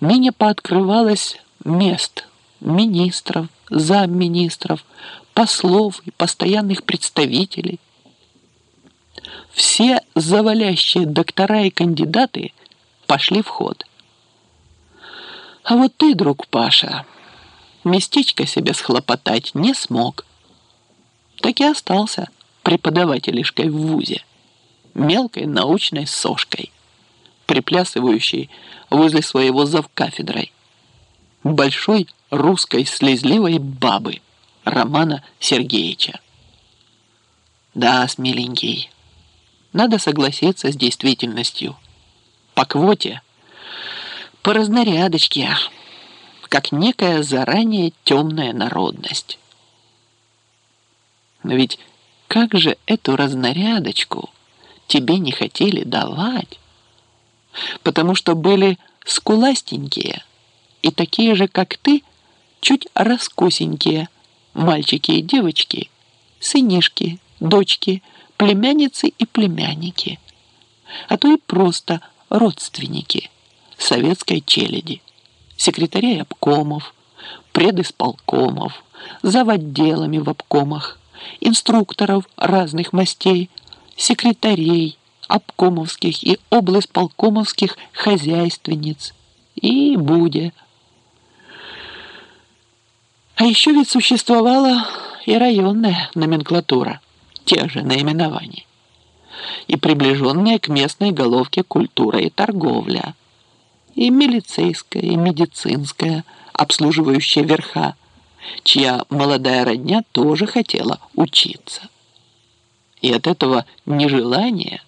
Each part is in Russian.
ныне пооткрывалось мест министров, замминистров, послов и постоянных представителей. Все завалящие доктора и кандидаты пошли в ход. А вот ты, друг Паша, местечко себе схлопотать не смог. Так и остался преподавателишкой в ВУЗе, мелкой научной сошкой, приплясывающей возле своего завкафедрой, большой русской слезливой бабы Романа Сергеевича. Да, смеленький, надо согласиться с действительностью. По квоте, по разнарядочке, как некая заранее темная народность. Но ведь как же эту разнарядочку тебе не хотели давать? Потому что были скуластенькие и такие же, как ты, чуть раскосенькие мальчики и девочки, сынишки, дочки, племянницы и племянники, а то и просто родственники советской челяди секретарей обкомов, предисполкомов, заводделами в обкомах, инструкторов разных мастей, секретарей обкомовских и облсполкомовских хозяйственниц и буде. А еще ведь существовала и районная номенклатура тех же наименований и приближенная к местной головке культура и торговля – и милицейская, и медицинская, обслуживающая верха, чья молодая родня тоже хотела учиться. И от этого нежелания,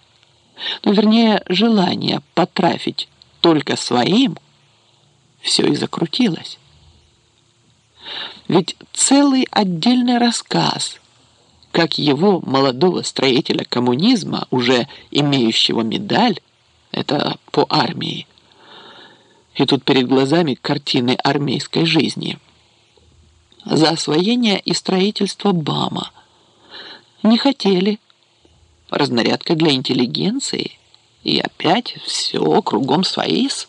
ну, вернее, желания потрафить только своим, все и закрутилось. Ведь целый отдельный рассказ, как его молодого строителя коммунизма, уже имеющего медаль, это по армии, и тут перед глазами картины армейской жизни. За освоение и строительство БАМа. Не хотели. Разнарядка для интеллигенции. И опять все кругом своис.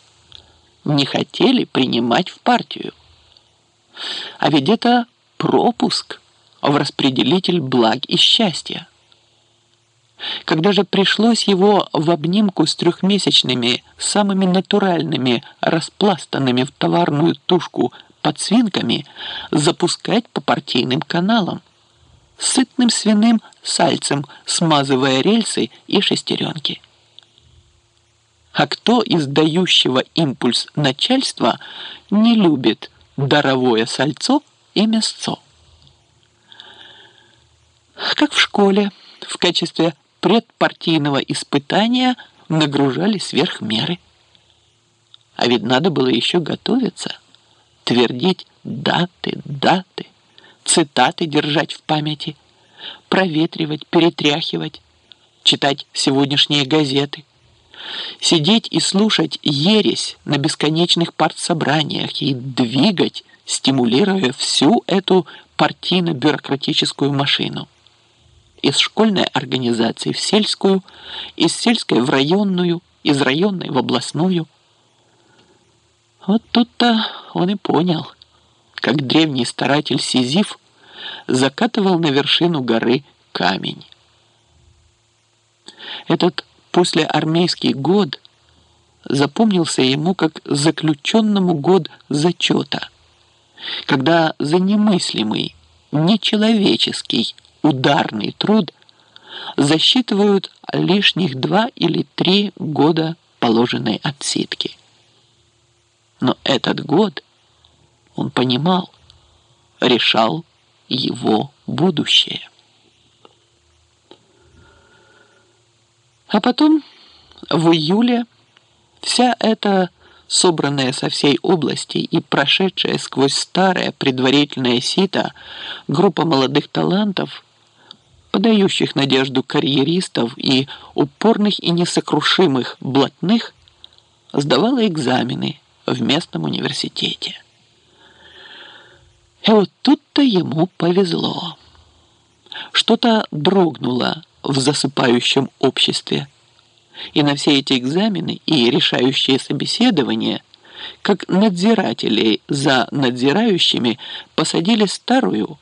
Не хотели принимать в партию. А ведь это пропуск в распределитель благ и счастья. Когда же пришлось его в обнимку с трехмесячными, самыми натуральными, распластанными в товарную тушку подсвинками запускать по партийным каналам, сытным свиным сальцем смазывая рельсы и шестеренки. А кто из дающего импульс начальства не любит даровое сальцо и мясцо? Как в школе в качестве предпартийного испытания нагружали сверх меры. А ведь надо было еще готовиться, твердить даты, даты, цитаты держать в памяти, проветривать, перетряхивать, читать сегодняшние газеты, сидеть и слушать ересь на бесконечных партсобраниях и двигать, стимулируя всю эту партийно-бюрократическую машину из школьной организации в сельскую, из сельской в районную, из районной в областную. Вот тут-то он и понял, как древний старатель Сизиф закатывал на вершину горы камень. Этот послеармейский год запомнился ему как заключенному год зачета, когда за немыслимый, нечеловеческий ударный труд засчитывают лишних два или три года положенной отсидки. Но этот год, он понимал, решал его будущее. А потом, в июле, вся эта собранная со всей области и прошедшая сквозь старое предварительное сито группа молодых талантов подающих надежду карьеристов и упорных и несокрушимых блатных, сдавала экзамены в местном университете. И вот тут-то ему повезло. Что-то дрогнуло в засыпающем обществе, и на все эти экзамены и решающие собеседования как надзирателей за надзирающими посадили старую,